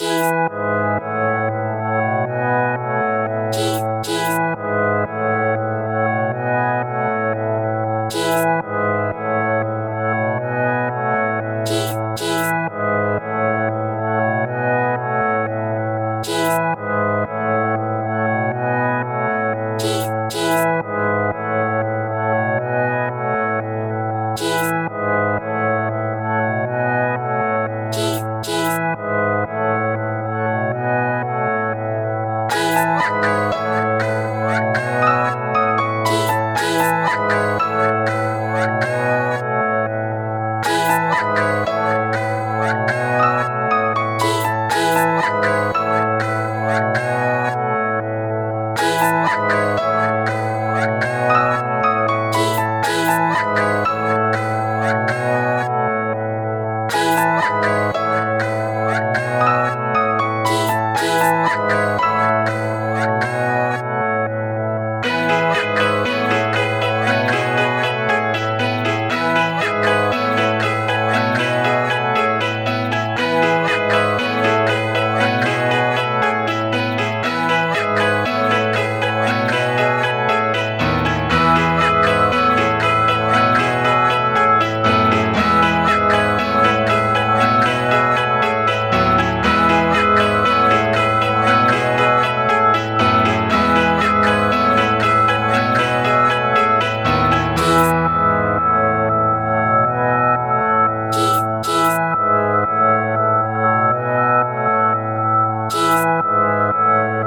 Peace. Música Música